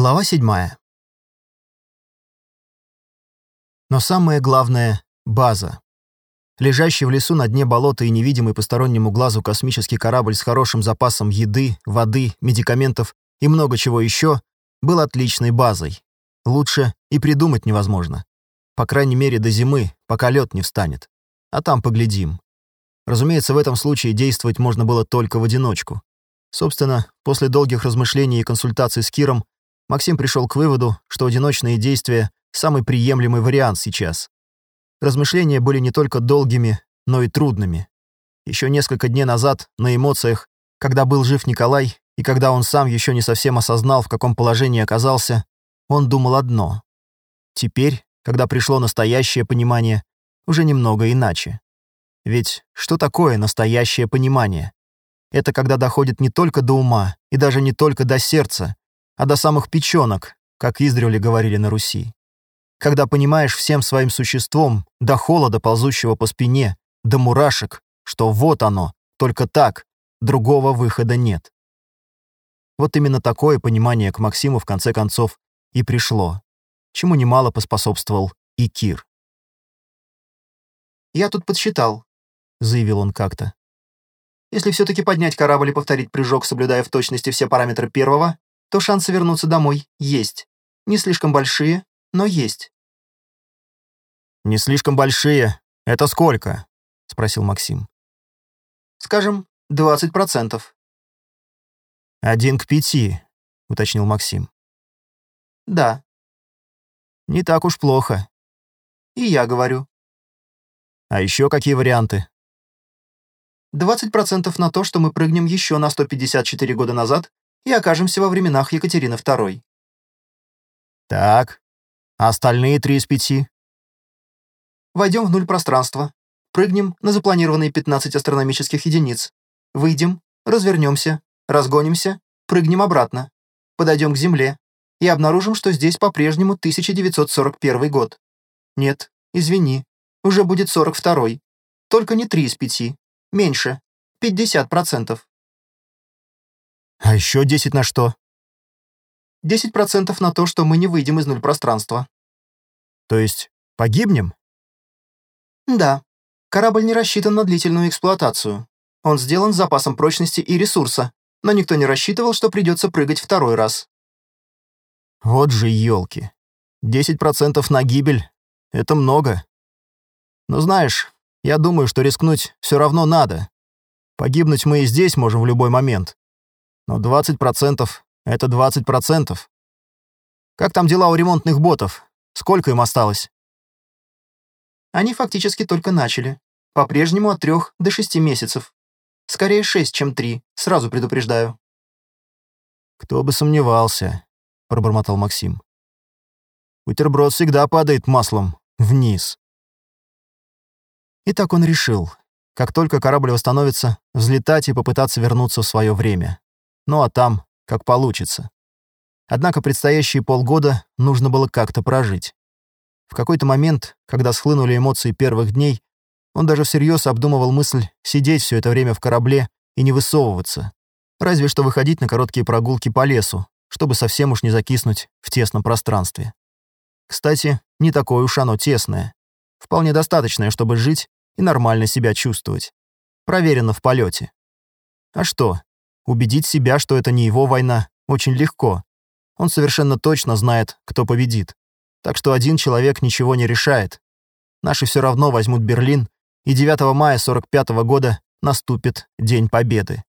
Глава седьмая. Но самое главное — база. Лежащий в лесу на дне болота и невидимый постороннему глазу космический корабль с хорошим запасом еды, воды, медикаментов и много чего еще был отличной базой. Лучше и придумать невозможно. По крайней мере, до зимы, пока лед не встанет. А там поглядим. Разумеется, в этом случае действовать можно было только в одиночку. Собственно, после долгих размышлений и консультаций с Киром Максим пришел к выводу, что одиночные действия — самый приемлемый вариант сейчас. Размышления были не только долгими, но и трудными. Еще несколько дней назад, на эмоциях, когда был жив Николай, и когда он сам еще не совсем осознал, в каком положении оказался, он думал одно. Теперь, когда пришло настоящее понимание, уже немного иначе. Ведь что такое настоящее понимание? Это когда доходит не только до ума и даже не только до сердца, а до самых печенок, как издревле говорили на Руси. Когда понимаешь всем своим существом, до холода, ползущего по спине, до мурашек, что вот оно, только так, другого выхода нет. Вот именно такое понимание к Максиму в конце концов и пришло, чему немало поспособствовал и Кир. «Я тут подсчитал», — заявил он как-то. «Если все-таки поднять корабль и повторить прыжок, соблюдая в точности все параметры первого, то шансы вернуться домой есть. Не слишком большие, но есть. «Не слишком большие? Это сколько?» — спросил Максим. «Скажем, 20%. «Один к пяти», — уточнил Максим. «Да». «Не так уж плохо». «И я говорю». «А еще какие варианты?» 20% на то, что мы прыгнем еще на 154 года назад и окажемся во временах Екатерины II. Так, а остальные три из пяти? Войдем в нуль пространства, прыгнем на запланированные 15 астрономических единиц, выйдем, развернемся, разгонимся, прыгнем обратно, подойдем к Земле и обнаружим, что здесь по-прежнему 1941 год. Нет, извини, уже будет 42-й. Только не 3 из 5, меньше, 50%. А еще 10 на что? 10% на то, что мы не выйдем из нуль пространства. То есть погибнем? Да. Корабль не рассчитан на длительную эксплуатацию. Он сделан с запасом прочности и ресурса, но никто не рассчитывал, что придется прыгать второй раз. Вот же елки. 10% на гибель — это много. Но знаешь, я думаю, что рискнуть все равно надо. Погибнуть мы и здесь можем в любой момент. Но 20% — это 20%. Как там дела у ремонтных ботов? Сколько им осталось? Они фактически только начали. По-прежнему от трех до шести месяцев. Скорее шесть, чем три, сразу предупреждаю. «Кто бы сомневался», — пробормотал Максим. «Бутерброд всегда падает маслом вниз». И так он решил. Как только корабль восстановится, взлетать и попытаться вернуться в свое время. Ну а там, как получится. Однако предстоящие полгода нужно было как-то прожить. В какой-то момент, когда схлынули эмоции первых дней, он даже всерьез обдумывал мысль сидеть все это время в корабле и не высовываться. Разве что выходить на короткие прогулки по лесу, чтобы совсем уж не закиснуть в тесном пространстве. Кстати, не такое уж оно тесное. Вполне достаточное, чтобы жить и нормально себя чувствовать. Проверено в полете. А что, Убедить себя, что это не его война, очень легко. Он совершенно точно знает, кто победит. Так что один человек ничего не решает. Наши все равно возьмут Берлин, и 9 мая 45 -го года наступит День Победы.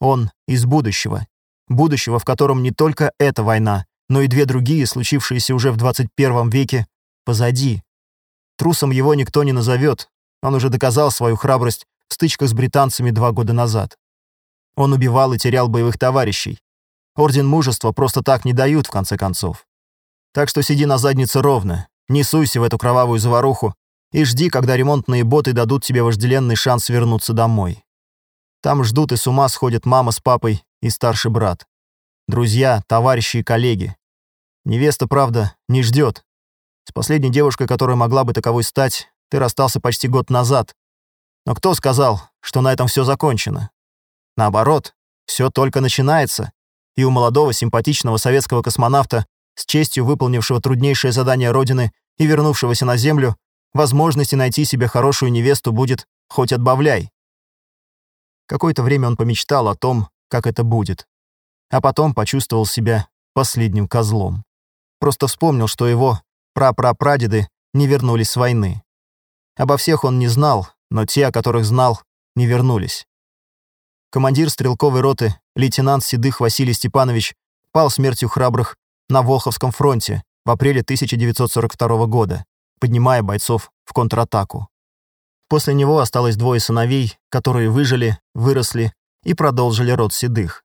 Он из будущего. Будущего, в котором не только эта война, но и две другие, случившиеся уже в 21 веке, позади. Трусом его никто не назовет. Он уже доказал свою храбрость в стычках с британцами два года назад. Он убивал и терял боевых товарищей. Орден мужества просто так не дают, в конце концов. Так что сиди на заднице ровно, не суйся в эту кровавую заваруху и жди, когда ремонтные боты дадут тебе вожделенный шанс вернуться домой. Там ждут и с ума сходят мама с папой и старший брат. Друзья, товарищи и коллеги. Невеста, правда, не ждет. С последней девушкой, которая могла бы таковой стать, ты расстался почти год назад. Но кто сказал, что на этом все закончено? Наоборот, все только начинается, и у молодого симпатичного советского космонавта, с честью выполнившего труднейшее задание Родины и вернувшегося на Землю, возможности найти себе хорошую невесту будет хоть отбавляй. Какое-то время он помечтал о том, как это будет. А потом почувствовал себя последним козлом. Просто вспомнил, что его прапрапрадеды не вернулись с войны. Обо всех он не знал, но те, о которых знал, не вернулись. Командир стрелковой роты, лейтенант Седых Василий Степанович, пал смертью храбрых на Волховском фронте в апреле 1942 года, поднимая бойцов в контратаку. После него осталось двое сыновей, которые выжили, выросли и продолжили род Седых.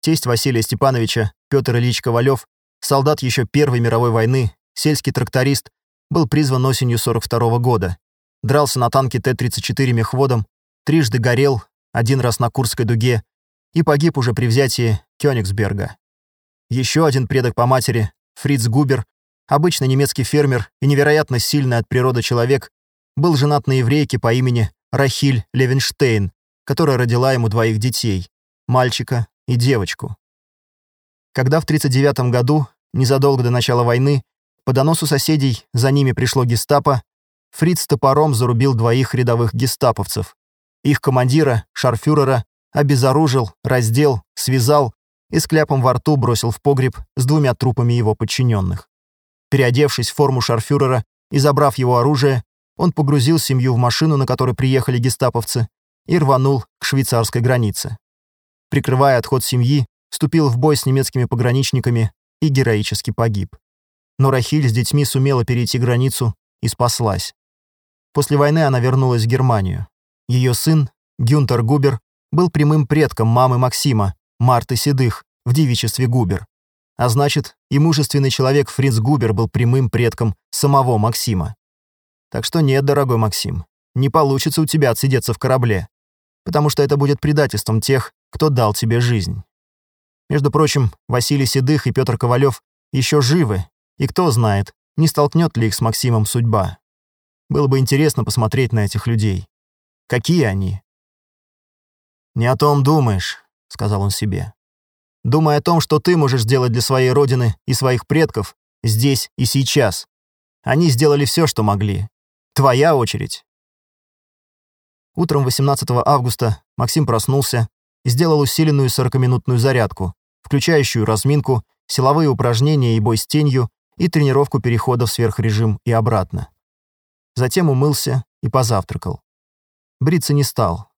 Тесть Василия Степановича, Петр Ильич Ковалев, солдат еще Первой мировой войны, сельский тракторист, был призван осенью 42 года. Дрался на танке Т-34 мехводом, трижды горел, один раз на Курской дуге, и погиб уже при взятии Кёнигсберга. Еще один предок по матери, Фриц Губер, обычный немецкий фермер и невероятно сильный от природы человек, был женат на еврейке по имени Рахиль Левенштейн, которая родила ему двоих детей — мальчика и девочку. Когда в 1939 году, незадолго до начала войны, по доносу соседей за ними пришло гестапо, Фриц топором зарубил двоих рядовых гестаповцев. Их командира, шарфюрера, обезоружил, раздел, связал и с кляпом во рту бросил в погреб с двумя трупами его подчиненных. Переодевшись в форму шарфюрера и забрав его оружие, он погрузил семью в машину, на которой приехали гестаповцы, и рванул к швейцарской границе. Прикрывая отход семьи, вступил в бой с немецкими пограничниками и героически погиб. Но Рахиль с детьми сумела перейти границу и спаслась. После войны она вернулась в Германию. Ее сын, Гюнтер Губер, был прямым предком мамы Максима, Марты Седых, в девичестве Губер. А значит, и мужественный человек Фриц Губер был прямым предком самого Максима. Так что нет, дорогой Максим, не получится у тебя отсидеться в корабле, потому что это будет предательством тех, кто дал тебе жизнь. Между прочим, Василий Седых и Петр Ковалев еще живы, и кто знает, не столкнет ли их с Максимом судьба. Было бы интересно посмотреть на этих людей. Какие они? «Не о том думаешь», — сказал он себе. «Думай о том, что ты можешь сделать для своей родины и своих предков здесь и сейчас. Они сделали все, что могли. Твоя очередь. Утром 18 августа Максим проснулся и сделал усиленную 40-минутную зарядку, включающую разминку, силовые упражнения и бой с тенью и тренировку перехода в сверхрежим и обратно. Затем умылся и позавтракал. Бриться не стал.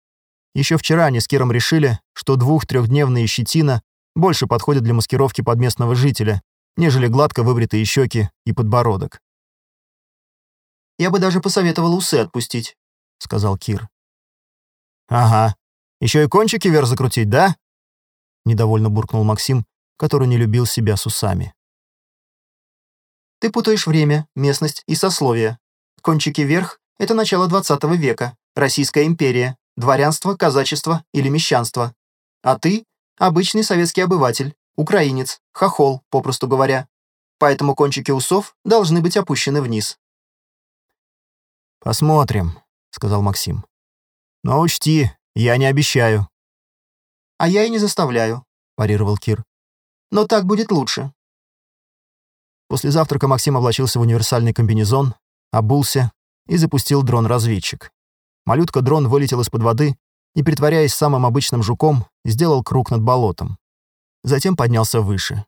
Еще вчера они с Киром решили, что двух-трехдневные щетина больше подходят для маскировки под местного жителя, нежели гладко выбритые щеки и подбородок. Я бы даже посоветовал усы отпустить», — сказал Кир. «Ага. Еще и кончики вверх закрутить, да?» Недовольно буркнул Максим, который не любил себя с усами. «Ты путаешь время, местность и сословие. Кончики вверх — это начало 20 века, Российская империя, дворянство, казачество или мещанство. А ты — обычный советский обыватель, украинец, хохол, попросту говоря. Поэтому кончики усов должны быть опущены вниз. «Посмотрим», — сказал Максим. «Но учти, я не обещаю». «А я и не заставляю», — парировал Кир. «Но так будет лучше». После завтрака Максим облачился в универсальный комбинезон, обулся и запустил дрон-разведчик. Малютка-дрон вылетел из-под воды и, притворяясь самым обычным жуком, сделал круг над болотом. Затем поднялся выше.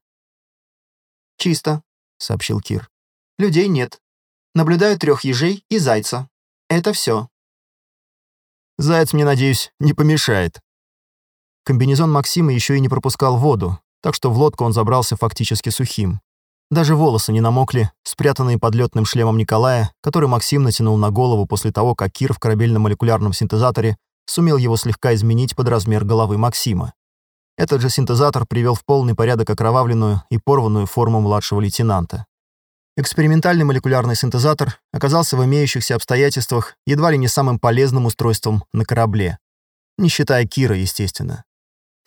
«Чисто», — сообщил Кир. «Людей нет. Наблюдаю трех ежей и зайца. Это все. Заяц, мне надеюсь, не помешает. Комбинезон Максима еще и не пропускал воду, так что в лодку он забрался фактически сухим. Даже волосы не намокли, спрятанные под летным шлемом Николая, который Максим натянул на голову после того, как Кир в корабельно-молекулярном синтезаторе сумел его слегка изменить под размер головы Максима. Этот же синтезатор привел в полный порядок окровавленную и порванную форму младшего лейтенанта. Экспериментальный молекулярный синтезатор оказался в имеющихся обстоятельствах едва ли не самым полезным устройством на корабле. Не считая Кира, естественно.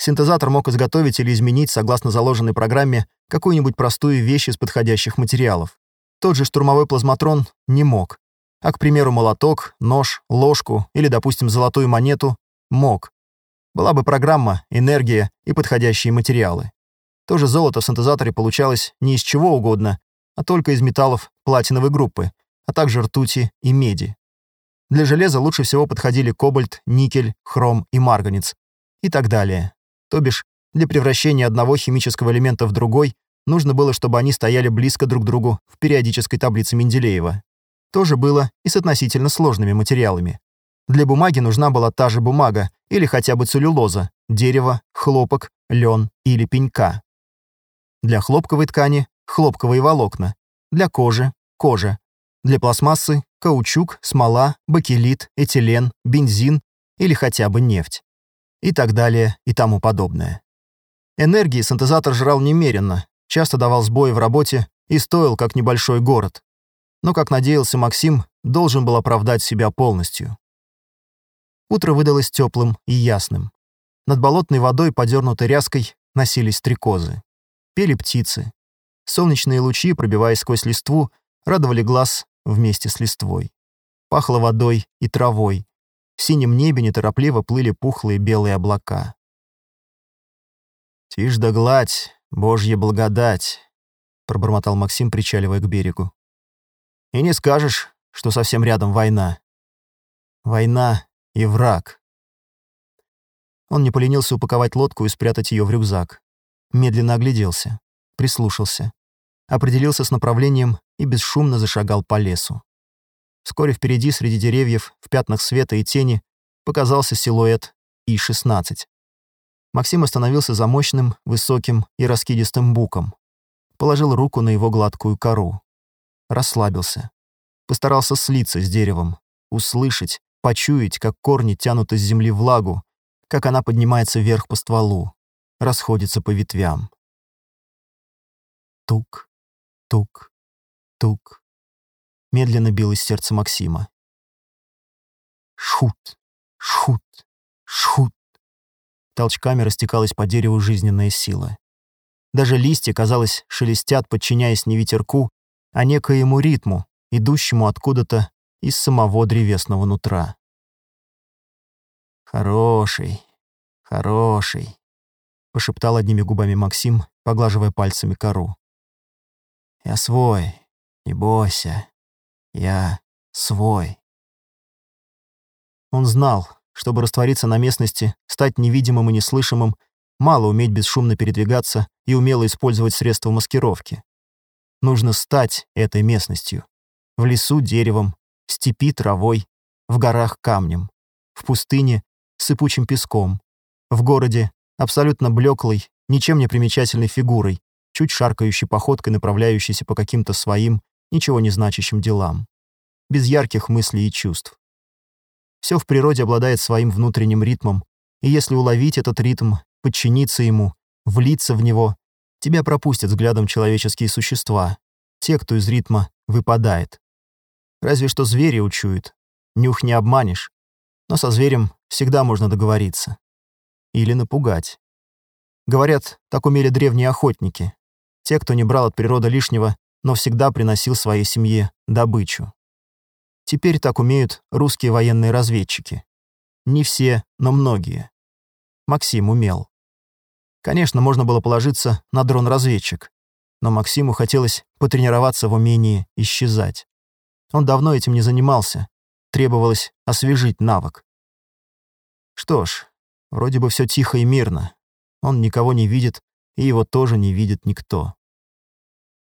Синтезатор мог изготовить или изменить, согласно заложенной программе, какую-нибудь простую вещь из подходящих материалов. Тот же штурмовой плазматрон не мог. А, к примеру, молоток, нож, ложку или, допустим, золотую монету мог. Была бы программа, энергия и подходящие материалы. То же золото в синтезаторе получалось не из чего угодно, а только из металлов платиновой группы, а также ртути и меди. Для железа лучше всего подходили кобальт, никель, хром и марганец и так далее. То бишь, для превращения одного химического элемента в другой нужно было, чтобы они стояли близко друг к другу в периодической таблице Менделеева. То же было и с относительно сложными материалами. Для бумаги нужна была та же бумага или хотя бы целлюлоза, дерево, хлопок, лен или пенька. Для хлопковой ткани – хлопковые волокна, для кожи – кожа, для пластмассы – каучук, смола, бакелит, этилен, бензин или хотя бы нефть. И так далее и тому подобное. Энергии синтезатор жрал немеренно, часто давал сбои в работе и стоил как небольшой город. Но, как надеялся Максим, должен был оправдать себя полностью. Утро выдалось теплым и ясным. Над болотной водой, подернутой ряской, носились стрекозы. Пели птицы. Солнечные лучи, пробиваясь сквозь листву, радовали глаз вместе с листвой. Пахло водой и травой. В синем небе неторопливо плыли пухлые белые облака. «Тишь да гладь, божья благодать», — пробормотал Максим, причаливая к берегу. «И не скажешь, что совсем рядом война. Война и враг». Он не поленился упаковать лодку и спрятать ее в рюкзак. Медленно огляделся, прислушался, определился с направлением и бесшумно зашагал по лесу. Вскоре впереди, среди деревьев, в пятнах света и тени, показался силуэт И-16. Максим остановился за мощным, высоким и раскидистым буком. Положил руку на его гладкую кору. Расслабился. Постарался слиться с деревом, услышать, почуять, как корни тянут из земли влагу, как она поднимается вверх по стволу, расходится по ветвям. Тук, тук, тук медленно билось сердце Максима. Шут, шут, шут. Толчками растекалась по дереву жизненная сила. Даже листья, казалось, шелестят, подчиняясь не ветерку, а некоему ритму, идущему откуда-то из самого древесного нутра. «Хороший, хороший», — пошептал одними губами Максим, поглаживая пальцами кору. «Я свой, не бойся». Я свой. Он знал, чтобы раствориться на местности, стать невидимым и неслышимым, мало уметь бесшумно передвигаться и умело использовать средства маскировки. Нужно стать этой местностью. В лесу — деревом, в степи — травой, в горах — камнем, в пустыне — сыпучим песком, в городе — абсолютно блеклой, ничем не примечательной фигурой, чуть шаркающей походкой, направляющейся по каким-то своим, ничего не значащим делам. Без ярких мыслей и чувств. Все в природе обладает своим внутренним ритмом, и если уловить этот ритм, подчиниться ему, влиться в него, тебя пропустят взглядом человеческие существа, те, кто из ритма выпадает. Разве что звери учуют. Нюх не обманешь. Но со зверем всегда можно договориться. Или напугать. Говорят, так умели древние охотники. Те, кто не брал от природы лишнего но всегда приносил своей семье добычу. Теперь так умеют русские военные разведчики. Не все, но многие. Максим умел. Конечно, можно было положиться на дрон-разведчик, но Максиму хотелось потренироваться в умении исчезать. Он давно этим не занимался, требовалось освежить навык. Что ж, вроде бы все тихо и мирно. Он никого не видит, и его тоже не видит никто.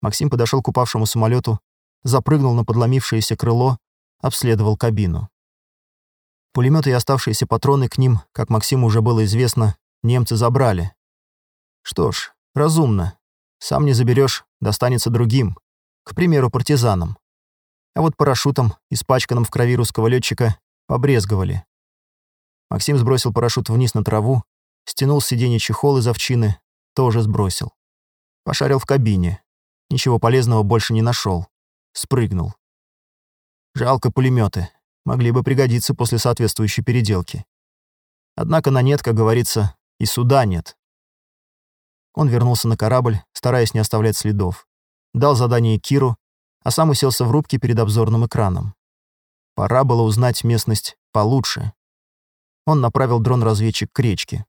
Максим подошел к упавшему самолету, запрыгнул на подломившееся крыло, обследовал кабину. Пулеметы и оставшиеся патроны к ним, как Максиму уже было известно, немцы забрали. Что ж, разумно. Сам не заберешь, достанется другим, к примеру, партизанам. А вот парашютом, испачканным в крови русского летчика, побрезговали. Максим сбросил парашют вниз на траву, стянул с сиденья чехол из овчины, тоже сбросил. Пошарил в кабине. Ничего полезного больше не нашел. Спрыгнул. Жалко пулеметы. Могли бы пригодиться после соответствующей переделки. Однако на нет, как говорится, и суда нет. Он вернулся на корабль, стараясь не оставлять следов. Дал задание Киру, а сам уселся в рубке перед обзорным экраном. Пора было узнать местность получше. Он направил дрон-разведчик к речке.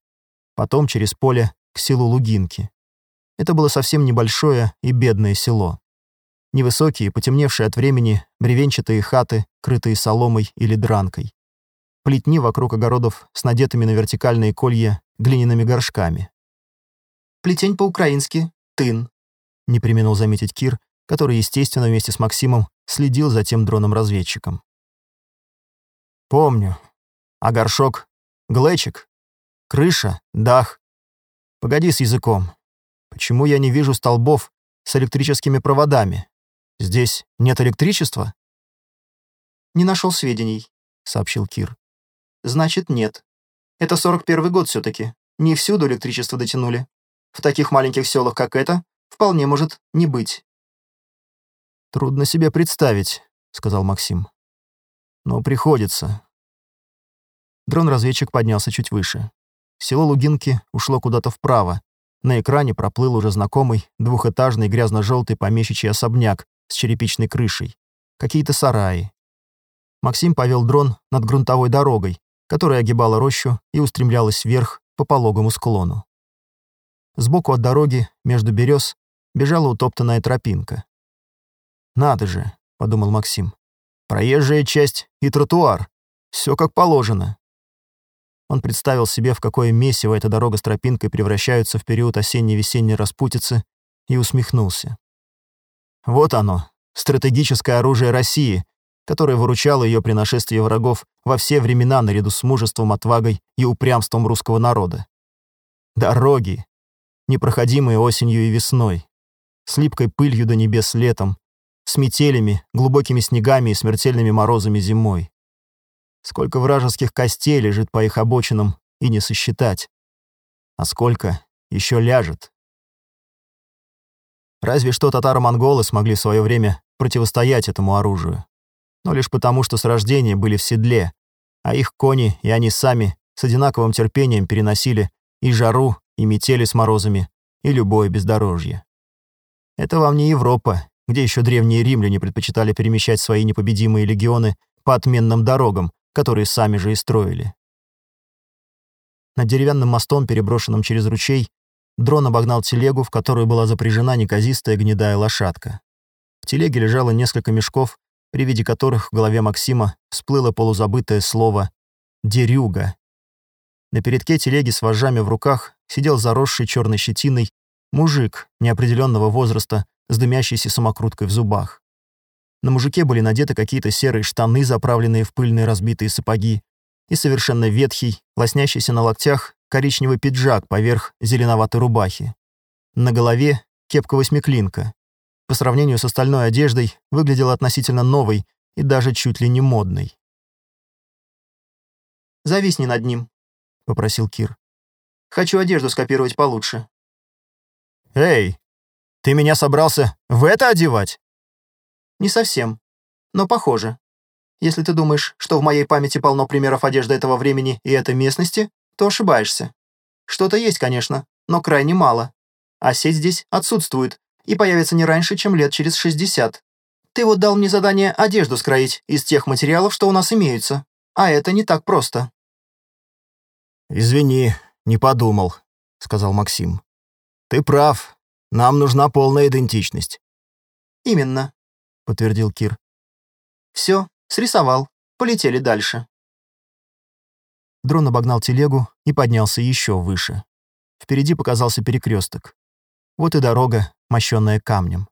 Потом через поле к селу Лугинки. Это было совсем небольшое и бедное село. Невысокие, потемневшие от времени, бревенчатые хаты, крытые соломой или дранкой. Плетни вокруг огородов с надетыми на вертикальные колья глиняными горшками. «Плетень по-украински — тын», — не применил заметить Кир, который, естественно, вместе с Максимом следил за тем дроном-разведчиком. «Помню. А горшок — глечик, крыша, дах. Погоди с языком. Почему я не вижу столбов с электрическими проводами? Здесь нет электричества?» «Не нашел сведений», — сообщил Кир. «Значит, нет. Это 41 год все таки Не всюду электричество дотянули. В таких маленьких селах, как это, вполне может не быть». «Трудно себе представить», — сказал Максим. «Но приходится». Дрон-разведчик поднялся чуть выше. Село Лугинки ушло куда-то вправо. На экране проплыл уже знакомый двухэтажный грязно-желтый помещичий особняк с черепичной крышей. Какие-то сараи. Максим повел дрон над грунтовой дорогой, которая огибала рощу и устремлялась вверх по пологому склону. Сбоку от дороги, между берез, бежала утоптанная тропинка. «Надо же», — подумал Максим, — «проезжая часть и тротуар. Все как положено». Он представил себе, в какое месиво эта дорога с тропинкой превращаются в период осенне-весенней распутицы, и усмехнулся. Вот оно, стратегическое оружие России, которое выручало ее при нашествии врагов во все времена наряду с мужеством, отвагой и упрямством русского народа. Дороги, непроходимые осенью и весной, с липкой пылью до небес летом, с метелями, глубокими снегами и смертельными морозами зимой. Сколько вражеских костей лежит по их обочинам и не сосчитать. А сколько еще ляжет. Разве что татаро-монголы смогли в свое время противостоять этому оружию. Но лишь потому, что с рождения были в седле, а их кони и они сами с одинаковым терпением переносили и жару, и метели с морозами, и любое бездорожье. Это вам не Европа, где еще древние римляне предпочитали перемещать свои непобедимые легионы по отменным дорогам, которые сами же и строили. Над деревянным мостом, переброшенным через ручей, дрон обогнал телегу, в которую была запряжена неказистая гнедая лошадка. В телеге лежало несколько мешков, при виде которых в голове Максима всплыло полузабытое слово «дерюга». На передке телеги с вожжами в руках сидел заросший черной щетиной мужик неопределенного возраста с дымящейся самокруткой в зубах. На мужике были надеты какие-то серые штаны, заправленные в пыльные разбитые сапоги, и совершенно ветхий, лоснящийся на локтях, коричневый пиджак поверх зеленоватой рубахи. На голове кепка-восьмиклинка. По сравнению с остальной одеждой выглядела относительно новой и даже чуть ли не модной. «Зависни над ним», — попросил Кир. «Хочу одежду скопировать получше». «Эй, ты меня собрался в это одевать?» Не совсем, но похоже. Если ты думаешь, что в моей памяти полно примеров одежды этого времени и этой местности, то ошибаешься. Что-то есть, конечно, но крайне мало. А сеть здесь отсутствует и появится не раньше, чем лет через 60. Ты вот дал мне задание одежду скроить из тех материалов, что у нас имеются. А это не так просто. «Извини, не подумал», — сказал Максим. «Ты прав. Нам нужна полная идентичность». «Именно подтвердил Кир. Все, срисовал. Полетели дальше. Дрон обогнал телегу и поднялся еще выше. Впереди показался перекресток. Вот и дорога, мощенная камнем.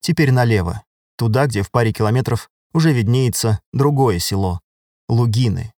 Теперь налево, туда, где в паре километров уже виднеется другое село — Лугины.